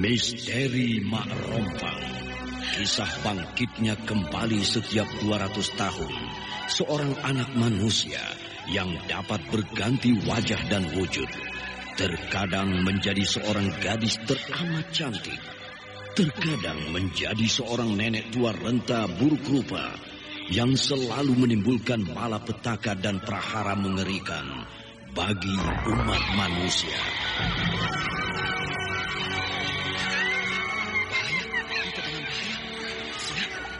Misteri Mak Rompang. Kisah bangkitnya kembali setiap 200 tahun. Seorang anak manusia yang dapat berganti wajah dan wujud. Terkadang menjadi seorang gadis teramat cantik Terkadang menjadi seorang nenek tua renta buruk rupa Yang selalu menimbulkan malapetaka dan prahara mengerikan Bagi umat manusia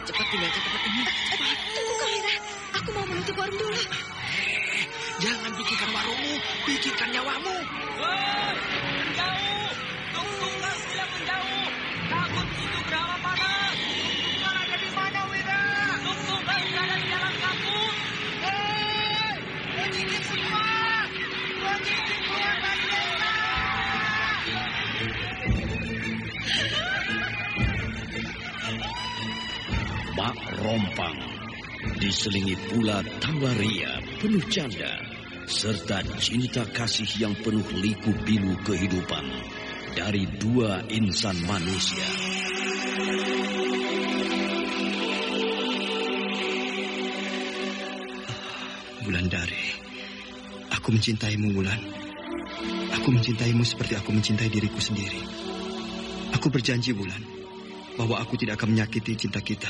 Cepat tinggalkan tempat ini. Cepat. Tunggu Kamira, aku mau menuju warung dulu. Eh, jangan pikirkan warungmu, pikirkan nyawamu. Woi, Mak Rompang diselingi pula tawaria penuh canda serta cinta kasih yang penuh liku pilu kehidupan dari dua insan manusia. Wulandari, aku mencintaimu Wulan. Aku mencintaimu seperti aku mencintai diriku sendiri. Aku berjanji Wulan bahwa aku tidak akan menyakiti cinta kita.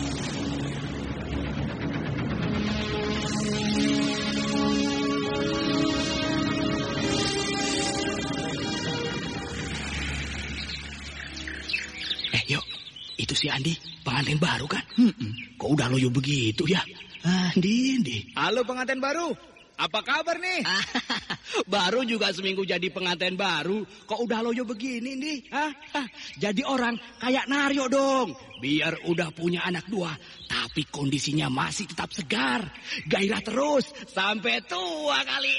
si Andi, pengantin baru kan? Kok udah loyo begitu ya? Andi, Andi. Halo pengantin baru. Apa kabar nih? baru juga seminggu jadi pengantin baru. Kok udah loyo begini nih? Hah? Hah, Jadi orang kayak Naryo dong. Biar udah punya anak dua, tapi kondisinya masih tetap segar. Gairah terus sampai tua kali.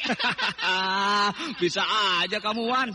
Bisa aja kamu Wan.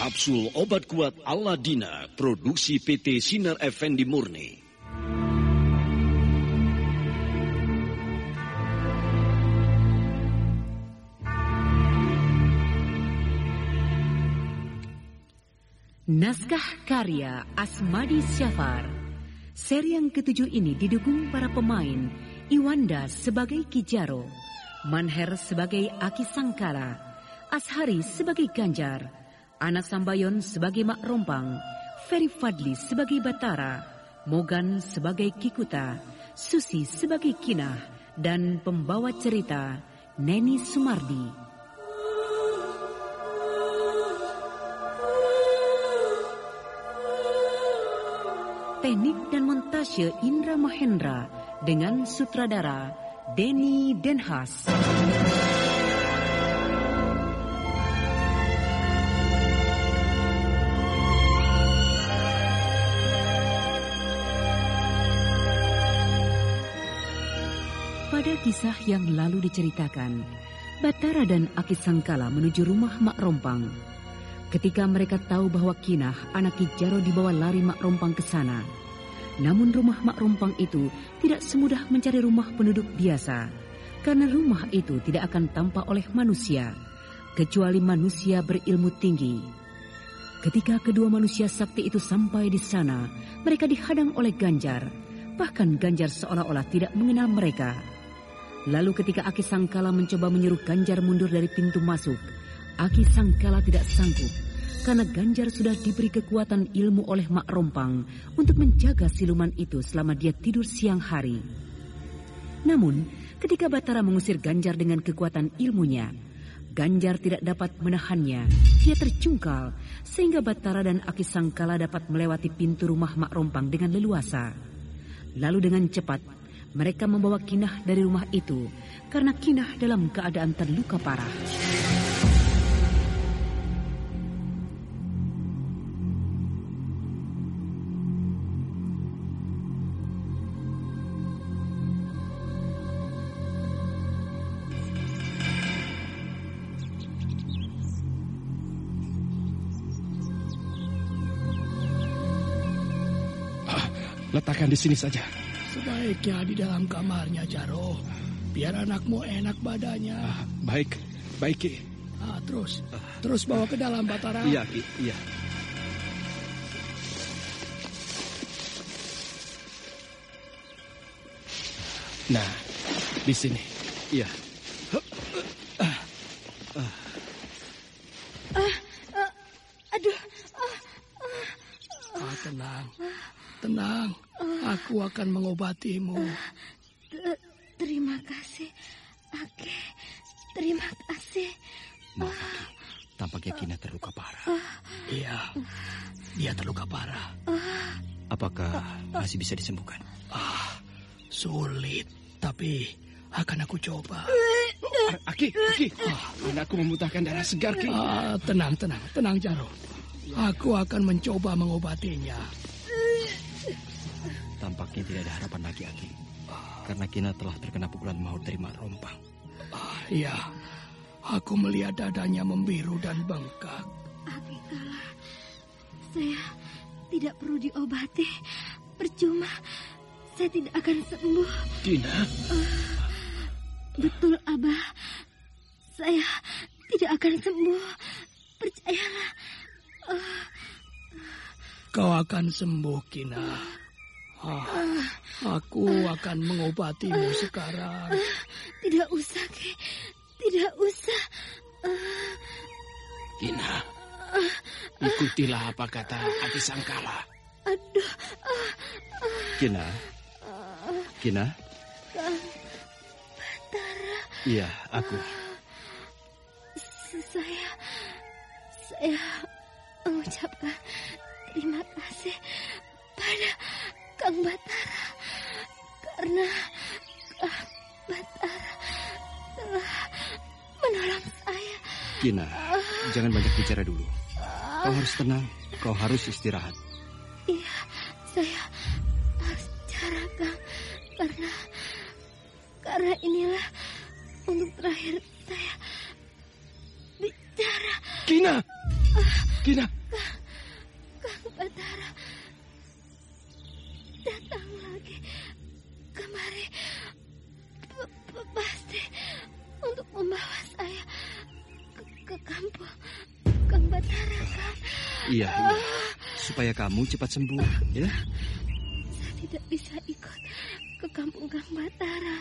Kapsul obat kuat Aladina, produksi PT Sinar Effendi Murni. Naskah karya Asmadi Syafar. Seri yang ketujuh ini didukung para pemain Iwanda sebagai Kijaro, Manher sebagai Aki Sangkala, Ashari sebagai Ganjar, Anak Sambayon sebagai Mak Rompang, Ferry Fadli sebagai Batara, Mogan sebagai Kikuta, Susi sebagai Kinah, dan pembawa cerita Neni Sumardi. Teknik dan montase Indra Mahendra dengan sutradara Denny Denhas. Pada kisah yang lalu diceritakan, Batara dan Aki Sangkala menuju rumah Mak Rompang. Ketika mereka tahu bahwa Kinah, anak Kijaro dibawa lari Mak Rompang ke sana. Namun rumah Mak Rompang itu tidak semudah mencari rumah penduduk biasa. Karena rumah itu tidak akan tampak oleh manusia, kecuali manusia berilmu tinggi. Ketika kedua manusia sakti itu sampai di sana, mereka dihadang oleh Ganjar. Bahkan Ganjar seolah-olah tidak mengenal mereka. Lalu ketika Aki Sangkala mencoba menyuruh Ganjar mundur dari pintu masuk, Aki Sangkala tidak sanggup karena Ganjar sudah diberi kekuatan ilmu oleh Mak Rompang untuk menjaga siluman itu selama dia tidur siang hari. Namun, ketika Batara mengusir Ganjar dengan kekuatan ilmunya, Ganjar tidak dapat menahannya. Dia tercungkal sehingga Batara dan Aki Sangkala dapat melewati pintu rumah Mak Rompang dengan leluasa. Lalu dengan cepat, mereka membawa Kinah dari rumah itu karena Kinah dalam keadaan terluka parah. Letakkan di sini saja. Sebaiknya di dalam kamarnya, Jaro. Biar anakmu enak badannya. Ah, baik, baik Ki. Ah, terus, terus bawa ke dalam Batara. Iya, Ki, iya. Nah, di sini. Iya. Aduh, Ah, tenang, tenang. Aku akan mengobatimu. t- terima kasih. Oke, terima kasih. Maaf, Ki. Tampaknya Kina terluka parah. Iya, dia terluka parah. Apakah masih bisa disembuhkan? Ah, sulit. Tapi akan aku coba. Aki, Aki. Ah, anakku memuntahkan darah segar Ki. Ah, tenang, tenang, tenang, Jaro. Aku akan mencoba mengobatinya. Tidak ada harapan lagi, Aki. Karena Kina telah terkena pukulan maut dari Mak Rompang. Ah, iya, aku melihat dadanya membiru dan bengkak. Aki kalah. Saya tidak perlu diobati. Percuma. Saya tidak akan sembuh. Kina, Betul, Abah. Saya tidak akan sembuh. Percayalah. Kau akan sembuh, Kina. Ah, aku akan mengobatimu sekarang. Tidak usah, Ki. Tidak usah. Kina. Ikutilah apa kata Aki Sangkala. Aduh, Kina? Kina? Iya, aku. saya... Saya mengucapkan terima kasih pada Kang Batara. Karena Kang Batara telah menolong saya. Kina, jangan banyak bicara dulu. Kau harus tenang. Kau harus istirahat. Iya, saya harus bicara Kang. Karena... Karena inilah untuk terakhir saya bicara Kina. Kina. Kang Batara p- pasti untuk membawa saya ke, ke kampung Kang Batara kan Iya, iya. Supaya kamu cepat sembuh, ya? saya tidak bisa ikut ke kampung Kang Batara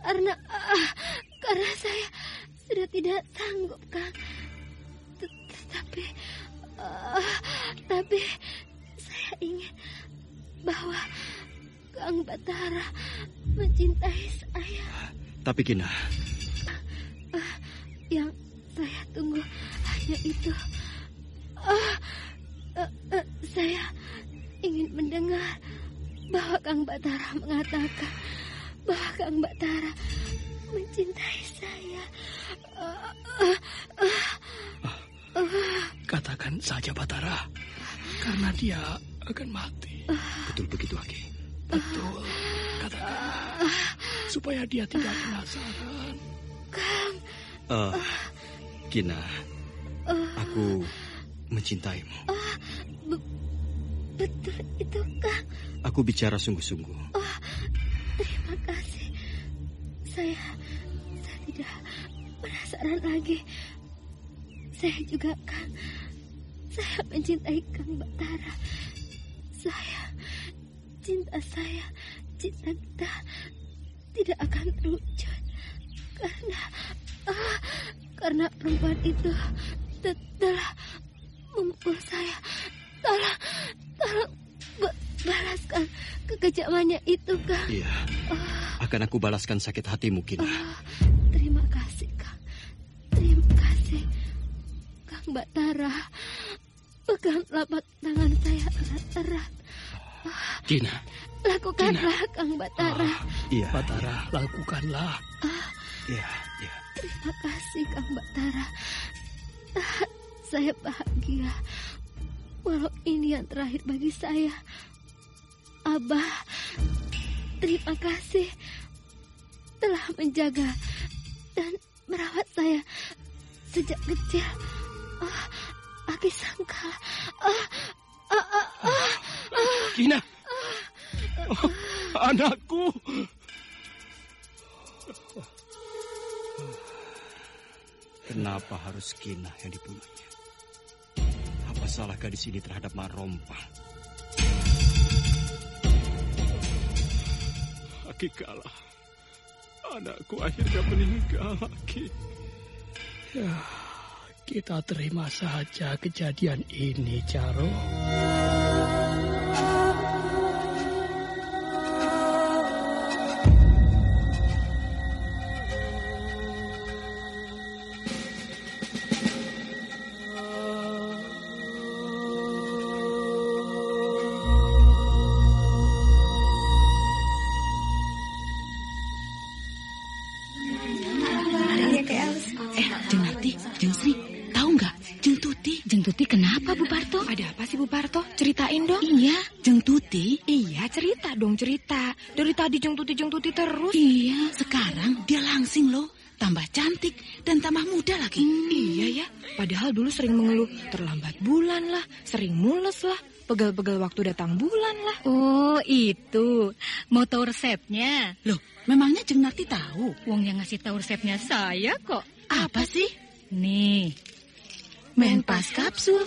karena ah, karena saya sudah tidak sanggup Kang. Tetapi uh, tapi saya ingin bahwa Kang Batara mencintai saya. Tapi Kina, uh, yang saya tunggu hanya itu. Uh, uh, uh, saya ingin mendengar bahwa Kang Batara mengatakan bahwa Kang Batara mencintai saya. Uh, uh, uh, Katakan saja Batara, karena dia akan mati. Betul begitu, Aki. Betul, katakan. Supaya dia tidak penasaran. Kang. Uh, Kina, aku mencintaimu. Oh, be betul itu, Kang. Aku bicara sungguh-sungguh. Oh, terima kasih. Saya, saya tidak penasaran lagi. Saya juga kan, saya mencintai Kang Batara. Saya, cinta saya, cinta kita tidak akan terwujud karena, ah, karena perempuan itu telah memukul saya. Tolong, tolong balaskan kekejamannya itu, Kang. Iya. Oh. Akan aku balaskan sakit hatimu, Kina. Oh, terima kasih, Kang. Terima kasih. Kang Batara, pegang telapak tangan saya erat-erat. Kina. Lakukanlah, Kina. Kang Batara. Oh, iya. Batara, lakukanlah. Iya, iya. Terima kasih, Kang Batara. Saya bahagia. Walau ini yang terakhir bagi saya. Abah, terima kasih telah menjaga dan merawat saya sejak kecil. Oh, Aki sangka. Oh, oh, oh, oh, oh. Kina. Anakku. Kenapa harus Kina yang dibunuhnya? Apa salah gadis ini terhadap Marompang? Aki kalah. Anakku akhirnya meninggal, Aki. Ya, kita terima saja kejadian ini, Caro. Cerita. Dari tadi jeng tuti jeng tuti terus. Iya, sekarang dia langsing loh. Tambah cantik dan tambah muda lagi. Hmm, iya ya, padahal dulu sering mengeluh terlambat bulan lah, sering mules lah, pegal-pegal waktu datang bulan lah. Oh itu, mau tahu resepnya? Loh, memangnya Jeng Narti tahu? Wong yang ngasih tahu resepnya saya kok. Apa sih? Nih, Menpas kapsul.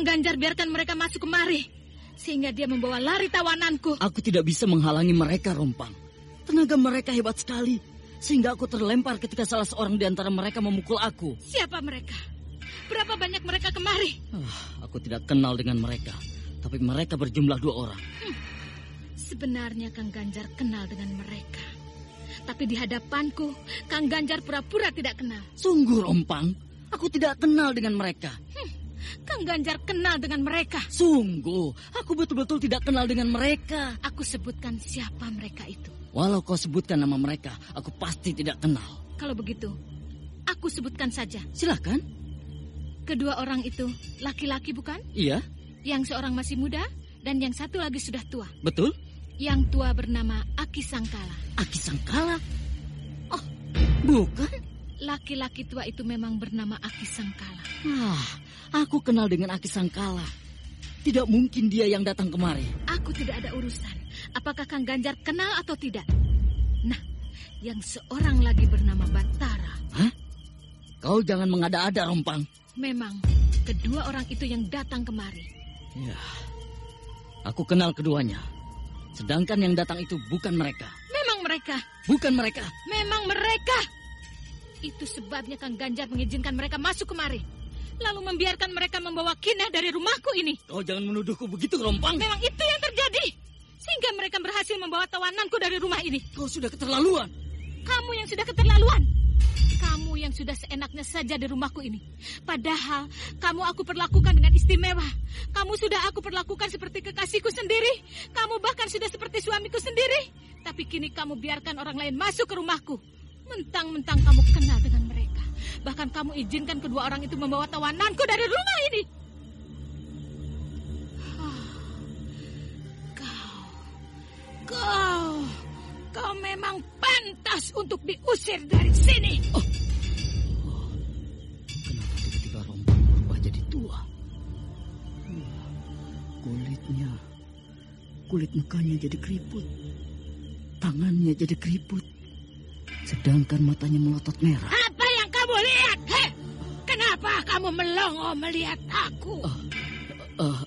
Kang Ganjar biarkan mereka masuk kemari. Sehingga dia membawa lari tawananku. Aku tidak bisa menghalangi mereka, Rompang. Tenaga mereka hebat sekali. Sehingga aku terlempar ketika salah seorang di antara mereka memukul aku. Siapa mereka? Berapa banyak mereka kemari? Uh, aku tidak kenal dengan mereka. Tapi mereka berjumlah dua orang. Hmm. Sebenarnya Kang Ganjar kenal dengan mereka. Tapi di hadapanku, Kang Ganjar pura-pura tidak kenal. Sungguh, Rompang. Aku tidak kenal dengan mereka. Hmm. Kang Ganjar kenal dengan mereka. Sungguh, aku betul-betul tidak kenal dengan mereka. Aku sebutkan siapa mereka itu. Walau kau sebutkan nama mereka, aku pasti tidak kenal. Kalau begitu, aku sebutkan saja. Silakan. Kedua orang itu laki-laki bukan? Iya, Yang seorang masih muda dan yang satu lagi sudah tua. betul. Yang tua bernama Aki Sangkala. Aki Sangkala. Oh, bukan. Laki-laki tua itu memang bernama Aki Sangkala. Ah, aku kenal dengan Aki Sangkala. Tidak mungkin dia yang datang kemari. Aku tidak ada urusan. Apakah Kang Ganjar kenal atau tidak? Nah, yang seorang lagi bernama Batara. Kau jangan mengada-ada, Rompang. Memang kedua orang itu yang datang kemari. Ya, aku kenal keduanya. Sedangkan yang datang itu bukan mereka. Memang mereka, Bukan mereka. memang mereka. Itu sebabnya Kang Ganjar mengizinkan mereka masuk kemari. Lalu membiarkan mereka membawa kinah dari rumahku ini. Kau jangan menuduhku begitu, Rompang. Memang itu yang terjadi. Sehingga mereka berhasil membawa tawananku dari rumah ini. Kau sudah keterlaluan. Kamu yang sudah keterlaluan. Kamu yang sudah seenaknya saja di rumahku ini. Padahal kamu aku perlakukan dengan istimewa. Kamu sudah aku perlakukan seperti kekasihku sendiri. Kamu bahkan sudah seperti suamiku sendiri. Tapi kini kamu biarkan orang lain masuk ke rumahku. Mentang-mentang kamu kenal dengan mereka. Bahkan kamu izinkan kedua orang itu membawa tawananku dari rumah ini. Ah, Kau, kau, kau memang pantas untuk diusir dari sini. Kenapa tiba-tiba jadi tua? Kulitnya, kulit mukanya jadi keriput. Tangannya jadi keriput. Sedangkan matanya melotot merah. Apa yang kamu lihat? Heh? Kenapa kamu melongo melihat aku? Eh,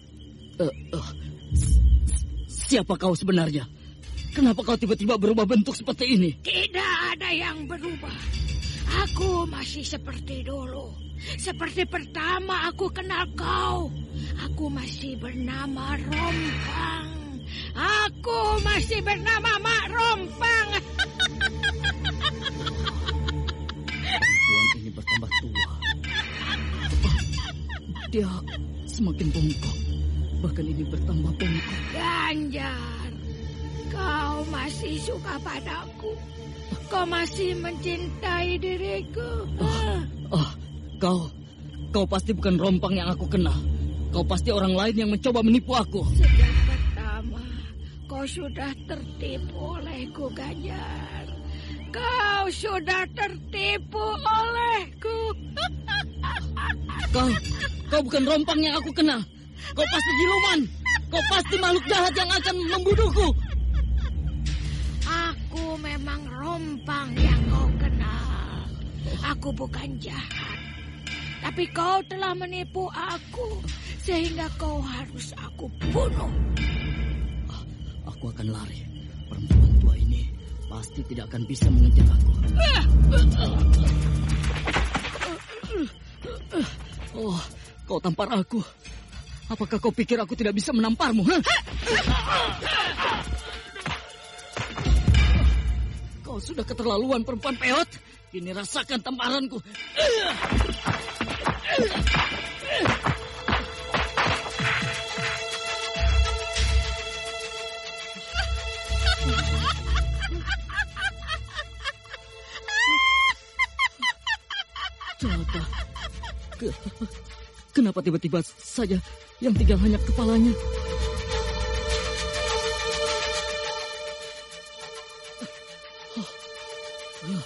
eh, eh, s- siapa kau sebenarnya? Kenapa kau tiba-tiba berubah bentuk seperti ini? Tidak ada yang berubah. Aku masih seperti dulu. Seperti pertama aku kenal kau. Aku masih bernama Rompang. Aku masih bernama Mak Rompang. Perempuan ini bertambah tua. Oh, dia semakin bongkok. Bahkan ini bertambah bongkok. Ganjar, kau masih suka padaku. Kau masih mencintai diriku. Oh, kau, kau pasti bukan rompang yang aku kenal. Kau pasti orang lain yang mencoba menipu aku. Sejak pertama, kau sudah tertipu olehku, Ganjar. Kau sudah tertipu olehku. Kau, kau bukan rompang yang aku kenal. Kau pasti giluman. Kau pasti makhluk jahat yang akan membunuhku. Aku memang rompang yang kau kenal. Aku bukan jahat. Tapi kau telah menipu aku. Sehingga kau harus aku bunuh. Aku akan lari. Perempuan tua ini pasti tidak akan bisa mengejar aku. Oh, kau tampar aku. Apakah kau pikir aku tidak bisa menamparmu? hah? Kau sudah keterlaluan perempuan peot. Ini rasakan tamparanku. Kenapa tiba-tiba saja yang tinggal hanya kepalanya? Oh, ya,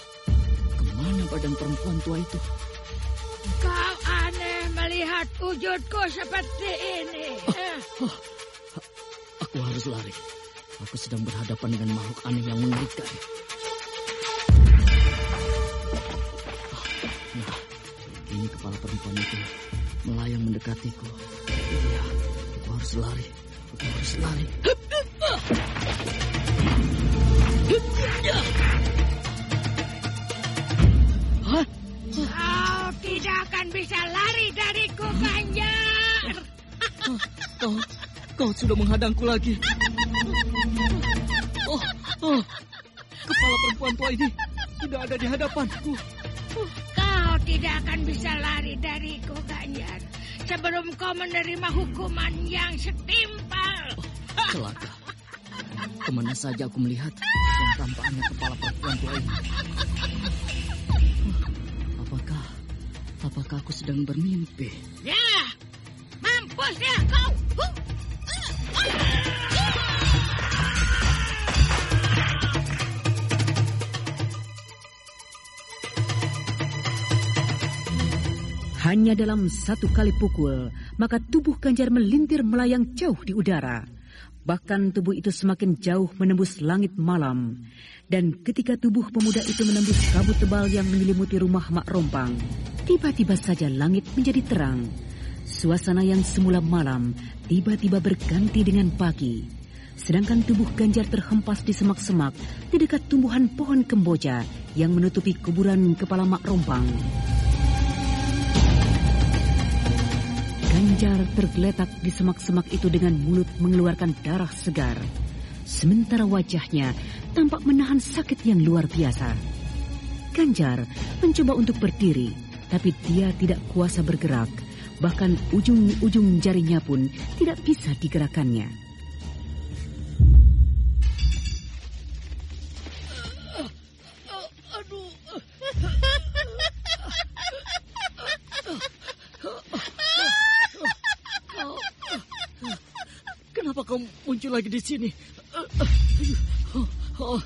ke mana badan perempuan tua itu? Kau aneh melihat wujudku seperti ini. Eh, Oh, aku harus lari. Aku sedang berhadapan dengan makhluk aneh yang mengerikan. Oh, Nah, ini kepala perempuan itu melayang mendekatiku. Iya, aku harus lari. Aku harus lari. Hah? Kau tidak akan bisa lari dariku, Ganjar. Kau, kau sudah menghadangku lagi. Oh, oh, kepala perempuan tua ini sudah ada di hadapanku. Kau tidak akan bisa lari dariku, Ganjar. Sebelum kau menerima hukuman yang setimpal. Celaka. Ke mana saja aku melihat yang tampaknya kepala perempuan tua ini. Apakah, Apakah aku sedang bermimpi? Ya, mampus ya kau. Hanya dalam satu kali pukul, maka tubuh Ganjar melintir melayang jauh di udara. Bahkan tubuh itu semakin jauh menembus langit malam. Dan ketika tubuh pemuda itu menembus kabut tebal yang menyelimuti rumah Mak Rompang, tiba-tiba saja langit menjadi terang. Suasana yang semula malam tiba-tiba berganti dengan pagi. Sedangkan tubuh Ganjar terhempas di semak-semak di dekat tumbuhan pohon kemboja yang menutupi kuburan kepala Mak Rompang. Ganjar tergeletak di semak-semak itu dengan mulut mengeluarkan darah segar. Sementara wajahnya tampak menahan sakit yang luar biasa. Ganjar mencoba untuk berdiri, tapi dia tidak kuasa bergerak. Bahkan ujung-ujung jarinya pun tidak bisa digerakkannya. Muncul lagi di sini? Oh, oh,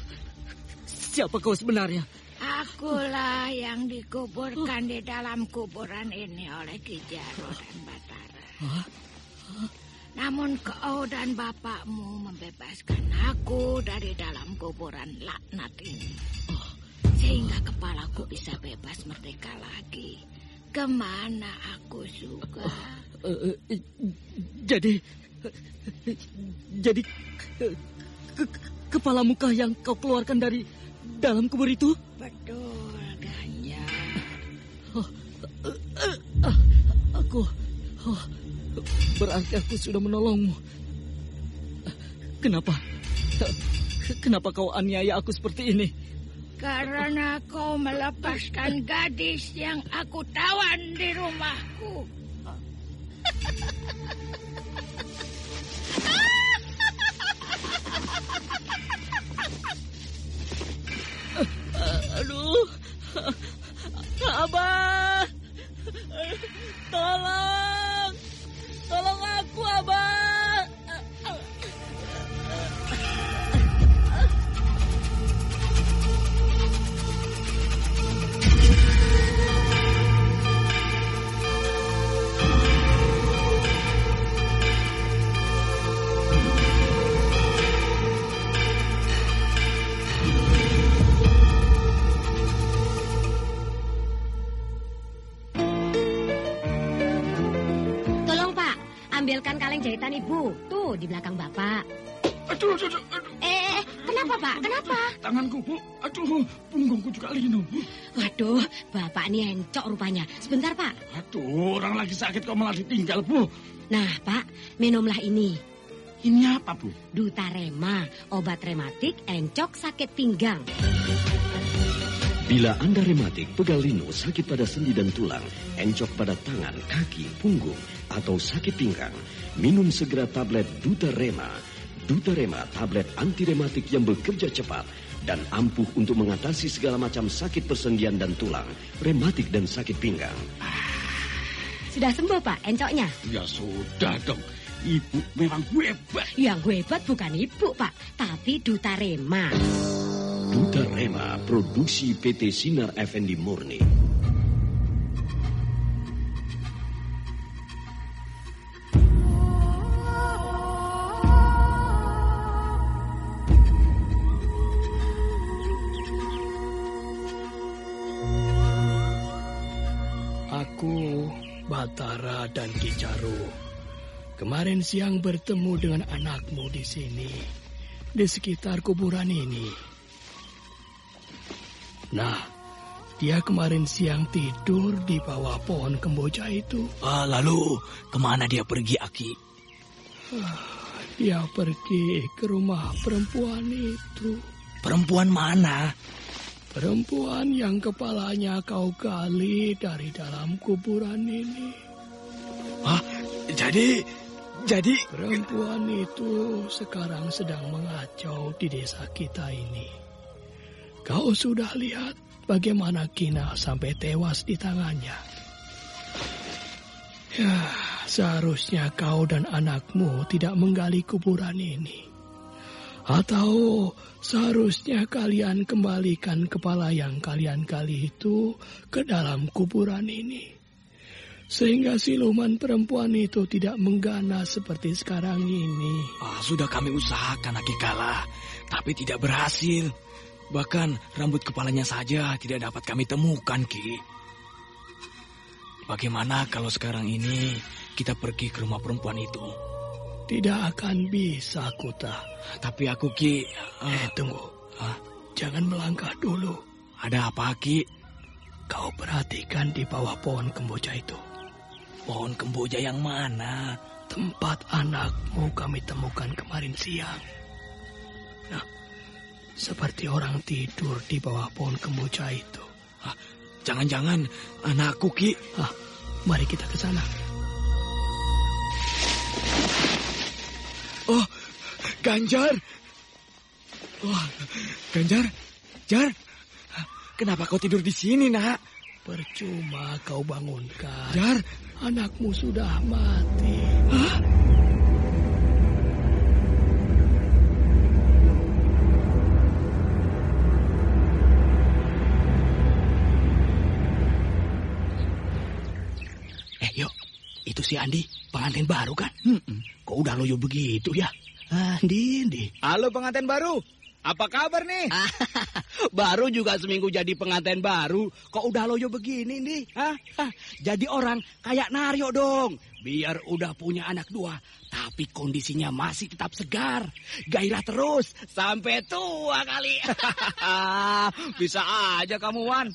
siapa kau sebenarnya? Akulah yang dikuburkan di dalam kuburan ini oleh Kijaro dan Batara. Namun kau dan bapakmu membebaskan aku dari dalam kuburan laknat ini. Sehingga kepalaku bisa bebas merdeka lagi. Ke mana aku suka. Eh, eh, jadi, jadi ke, ke, kepala muka yang kau keluarkan dari dalam kubur itu? Betul, Ganjar. Oh, eh, eh, aku, oh, berarti aku sudah menolongmu. Kenapa? Kenapa kau aniaya aku seperti ini? Karena kau melepaskan gadis yang aku tawan di rumahku. Aduh, Abah, tolong, Waduh, Bapak ini encok rupanya. Sebentar Pak. Aduh, orang lagi sakit kok malah ditinggal, Bu. Nah Pak, minumlah ini. Ini apa, Bu? Dutarema, obat rematik encok sakit pinggang. Bila Anda rematik, pegal linu, sakit pada sendi dan tulang, encok pada tangan, kaki, punggung, atau sakit pinggang, minum segera tablet Dutarema. Dutarema, tablet anti rematik yang bekerja cepat dan ampuh untuk mengatasi segala macam sakit persendian dan tulang, rematik dan sakit pinggang. Sudah sembuh Pak, encoknya? Ya sudah dong. Ibu memang hebat. Yang hebat bukan Ibu Pak, tapi Dutarema. Dutarema, produksi PT Sinar Effendi Murni. Batara dan Kicaru. Kemarin siang bertemu dengan anakmu di sini, di sekitar kuburan ini. Nah, dia kemarin siang tidur di bawah pohon kemboja itu. Ah, lalu ke mana dia pergi, Aki? Dia pergi ke rumah perempuan itu. Perempuan mana? Perempuan yang kepalanya kau gali dari dalam kuburan ini. Ah, jadi, jadi... Perempuan itu sekarang sedang mengacau di desa kita ini. Kau sudah lihat bagaimana Kina sampai tewas di tangannya. Ya, seharusnya kau dan anakmu tidak menggali kuburan ini. Atau seharusnya kalian kembalikan kepala yang kalian gali itu ke dalam kuburan ini. Sehingga siluman perempuan itu tidak mengganas seperti sekarang ini. Ah, sudah kami usahakan Akikala, tapi tidak berhasil. Bahkan rambut kepalanya saja tidak dapat kami temukan, Ki. Bagaimana kalau sekarang ini kita pergi ke rumah perempuan itu? Tidak akan bisa, Kuta. Tapi aku, Ki... Uh, eh, tunggu. Uh, Jangan melangkah dulu. Ada apa, Ki? Kau perhatikan di bawah pohon kemboja itu. Pohon kemboja yang mana? Tempat anakmu kami temukan kemarin siang. Nah, seperti orang tidur di bawah pohon kemboja itu. Jangan-jangan anakku, Ki. Ah, mari kita ke sana. Oh, Ganjar. Wah, Ganjar. Jar. Kenapa kau tidur di sini, Nak? Percuma kau bangunkan. Jar, anakmu sudah mati. Hah? si Andi pengantin baru kan? Hmm, kok udah loyo begitu ya? Andi, Andi. Halo pengantin baru. Apa kabar nih? baru juga seminggu jadi pengantin baru. Kok udah loyo begini nih? Hah? Jadi orang kayak Naryo dong. Biar udah punya anak dua, tapi kondisinya masih tetap segar. Gairah terus sampai tua kali. Bisa aja kamu Wan.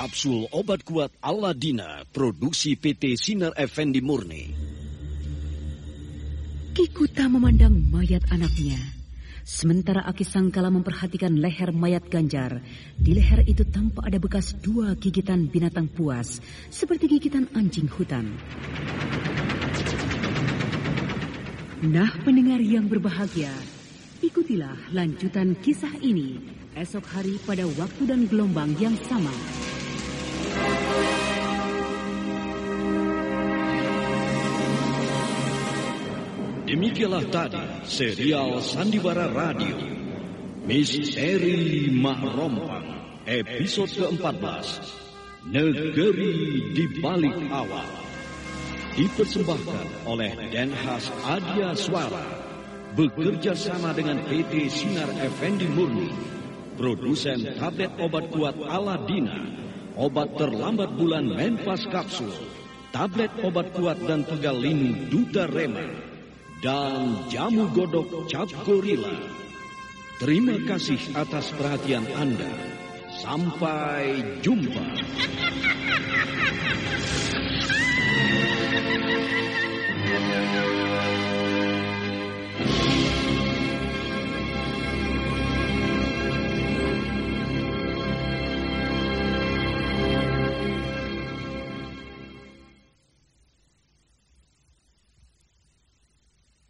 Kapsul obat kuat Aladina, produksi PT Sinar Effendi Murni. Kikuta memandang mayat anaknya. Sementara Aki Sangkala memperhatikan leher mayat Ganjar, di leher itu tampak ada bekas dua gigitan binatang puas, seperti gigitan anjing hutan. Nah pendengar yang berbahagia, ikutilah lanjutan kisah ini esok hari pada waktu dan gelombang yang sama. Demikianlah tadi serial Sandiwara Radio. Misteri Mak Rompang episode ke-14. Negeri di Balik Awal. Dipersembahkan oleh Denhas Adia Suara. Bekerja sama dengan PT Sinar Effendi Murni. Produsen tablet obat kuat Aladina. Obat terlambat bulan Menpas Kapsul. Tablet obat kuat dan pegal linu Duta Rema dan jamu godok cap gorila. Terima kasih atas perhatian Anda. Sampai jumpa.